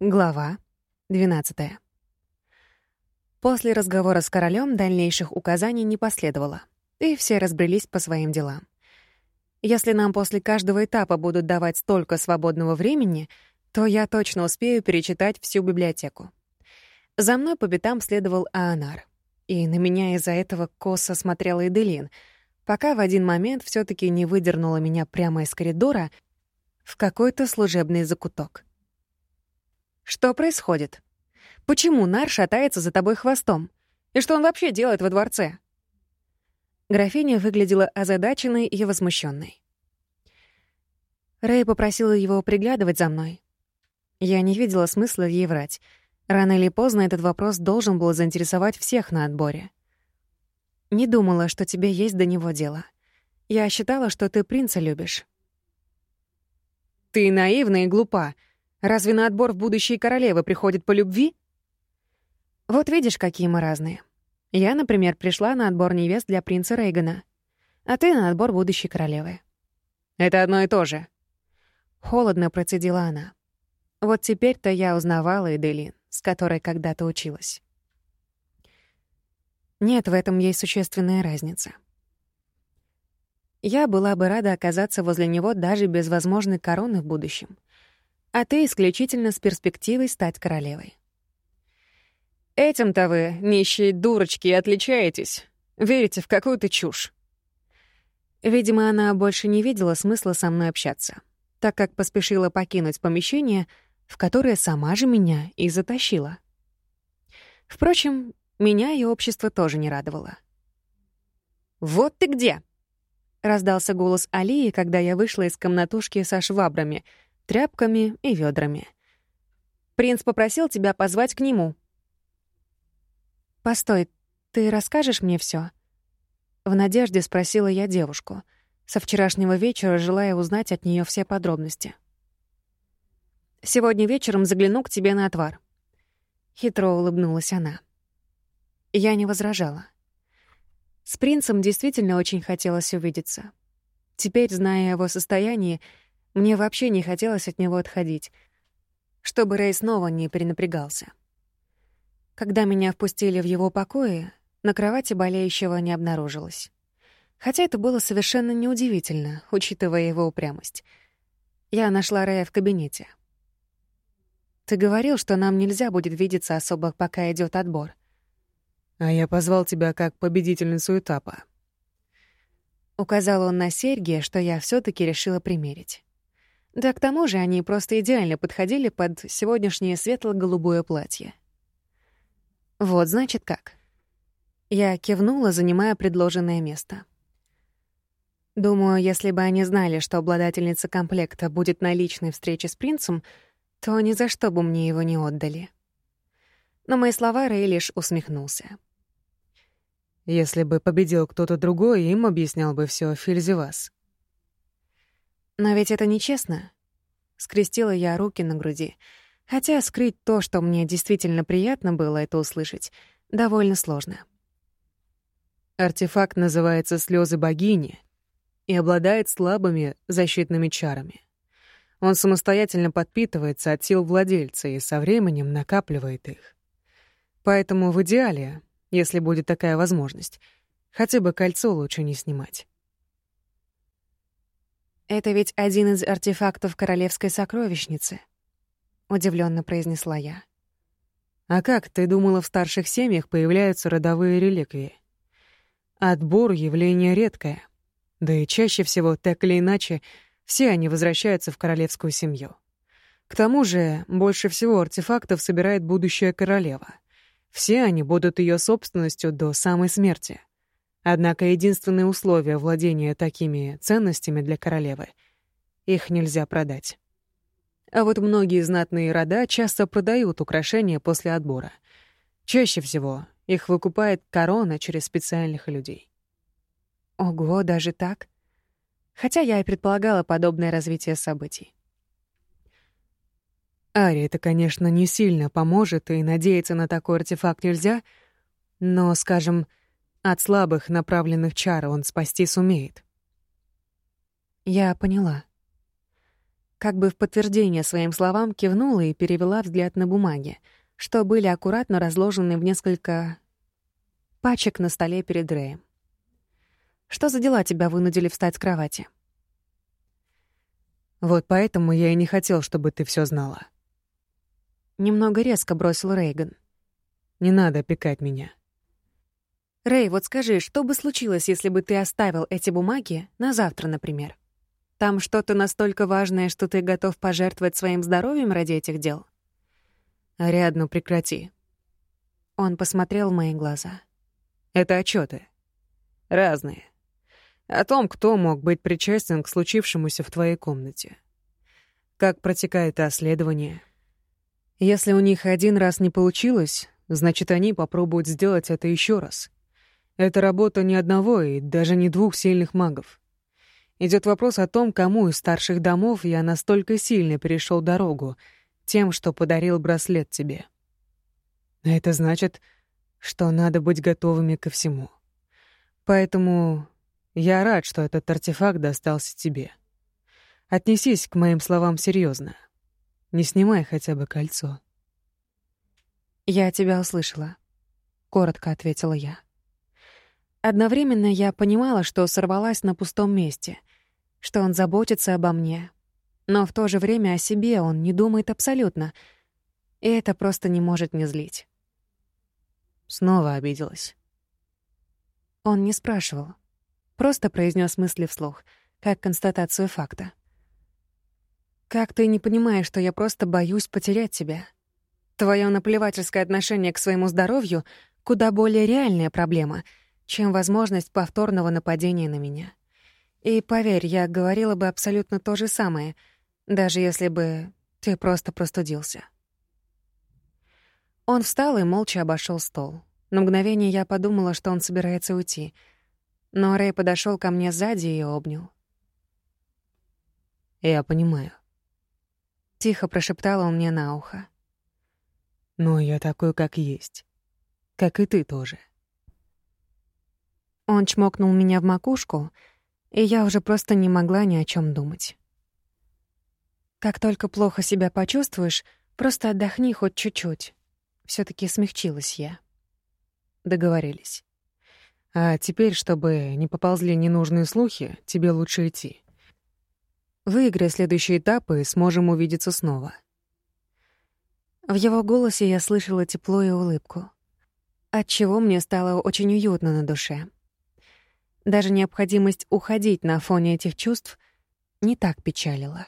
Глава 12. После разговора с королем дальнейших указаний не последовало, и все разбрелись по своим делам. Если нам после каждого этапа будут давать столько свободного времени, то я точно успею перечитать всю библиотеку. За мной по пятам следовал Аонар, и на меня из-за этого косо смотрела Эделин, пока в один момент все таки не выдернула меня прямо из коридора в какой-то служебный закуток. Что происходит? Почему Нар шатается за тобой хвостом? И что он вообще делает во дворце? Графиня выглядела озадаченной и возмущенной. Рэй попросила его приглядывать за мной. Я не видела смысла ей врать. Рано или поздно этот вопрос должен был заинтересовать всех на отборе. Не думала, что тебе есть до него дело. Я считала, что ты принца любишь. Ты наивна и глупа. Разве на отбор в будущие королевы приходят по любви? Вот видишь, какие мы разные. Я, например, пришла на отбор невест для принца Рейгана, а ты на отбор будущей королевы. Это одно и то же. Холодно процедила она. Вот теперь-то я узнавала Эделин, с которой когда-то училась. Нет, в этом есть существенная разница. Я была бы рада оказаться возле него даже без возможной короны в будущем а ты исключительно с перспективой стать королевой. Этим-то вы, нищие дурочки, отличаетесь. Верите в какую-то чушь. Видимо, она больше не видела смысла со мной общаться, так как поспешила покинуть помещение, в которое сама же меня и затащила. Впрочем, меня и общество тоже не радовало. «Вот ты где!» — раздался голос Алии, когда я вышла из комнатушки со швабрами — тряпками и ведрами. «Принц попросил тебя позвать к нему». «Постой, ты расскажешь мне все? В надежде спросила я девушку, со вчерашнего вечера желая узнать от нее все подробности. «Сегодня вечером загляну к тебе на отвар». Хитро улыбнулась она. Я не возражала. С принцем действительно очень хотелось увидеться. Теперь, зная его состояние, мне вообще не хотелось от него отходить, чтобы Рэй снова не перенапрягался. Когда меня впустили в его покои, на кровати болеющего не обнаружилось. Хотя это было совершенно неудивительно, учитывая его упрямость. Я нашла Рэя в кабинете. «Ты говорил, что нам нельзя будет видеться особо, пока идет отбор». «А я позвал тебя как победительницу этапа». Указал он на серьги, что я все таки решила примерить. Да к тому же они просто идеально подходили под сегодняшнее светло-голубое платье. Вот значит как. Я кивнула, занимая предложенное место. Думаю, если бы они знали, что обладательница комплекта будет на личной встрече с принцем, то ни за что бы мне его не отдали. Но мои слова Рэй лишь усмехнулся. Если бы победил кто-то другой, им объяснял бы все Фильзевас. Но ведь это нечестно. Скрестила я руки на груди. Хотя скрыть то, что мне действительно приятно было это услышать, довольно сложно. Артефакт называется «Слёзы богини» и обладает слабыми защитными чарами. Он самостоятельно подпитывается от сил владельца и со временем накапливает их. Поэтому в идеале, если будет такая возможность, хотя бы кольцо лучше не снимать. «Это ведь один из артефактов королевской сокровищницы», — удивленно произнесла я. «А как, ты думала, в старших семьях появляются родовые реликвии? Отбор — явление редкое. Да и чаще всего, так или иначе, все они возвращаются в королевскую семью. К тому же, больше всего артефактов собирает будущая королева. Все они будут ее собственностью до самой смерти. Однако единственное условие владения такими ценностями для королевы — их нельзя продать. А вот многие знатные рода часто продают украшения после отбора. Чаще всего их выкупает корона через специальных людей. Ого, даже так? Хотя я и предполагала подобное развитие событий. Ари, это, конечно, не сильно поможет, и надеяться на такой артефакт нельзя, но, скажем, от слабых направленных чар он спасти сумеет. Я поняла. как бы в подтверждение своим словам кивнула и перевела взгляд на бумаги, что были аккуратно разложены в несколько пачек на столе перед Рэем. «Что за дела тебя вынудили встать с кровати?» «Вот поэтому я и не хотел, чтобы ты все знала». Немного резко бросил Рейган. «Не надо опекать меня». «Рэй, вот скажи, что бы случилось, если бы ты оставил эти бумаги на завтра, например? Там что-то настолько важное, что ты готов пожертвовать своим здоровьем ради этих дел?» «Ариадну, прекрати». Он посмотрел в мои глаза. Это отчеты. Разные. О том, кто мог быть причастен к случившемуся в твоей комнате. Как протекает расследование. Если у них один раз не получилось, значит, они попробуют сделать это еще раз. Это работа ни одного и даже не двух сильных магов. Идет вопрос о том, кому из старших домов я настолько сильно перешел дорогу, тем, что подарил браслет тебе. Это значит, что надо быть готовыми ко всему. Поэтому я рад, что этот артефакт достался тебе. Отнесись к моим словам серьезно. Не снимай хотя бы кольцо. «Я тебя услышала», — коротко ответила я. Одновременно я понимала, что сорвалась на пустом месте, что он заботится обо мне, но в то же время о себе он не думает абсолютно, и это просто не может не злить. Снова обиделась. Он не спрашивал. Просто произнес мысли вслух, как констатацию факта. «Как ты не понимаешь, что я просто боюсь потерять тебя? Твое наплевательское отношение к своему здоровью — куда более реальная проблема, чем возможность повторного нападения на меня. И поверь, я говорила бы абсолютно то же самое, даже если бы ты просто простудился». Он встал и молча обошел стол. На мгновение я подумала, что он собирается уйти. Но Рэй подошел ко мне сзади и обнял. «Я понимаю». Тихо прошептал он мне на ухо. «Но я такой, как есть. Как и ты тоже». Он чмокнул меня в макушку, и я уже просто не могла ни о чем думать. Как только плохо себя почувствуешь, просто отдохни хоть чуть-чуть все таки смягчилась я. Договорились. А теперь, чтобы не поползли ненужные слухи, тебе лучше идти. Выиграй следующий этап и сможем увидеться снова. В его голосе я слышала тепло и улыбку, отчего мне стало очень уютно на душе. Даже необходимость уходить на фоне этих чувств не так печалила.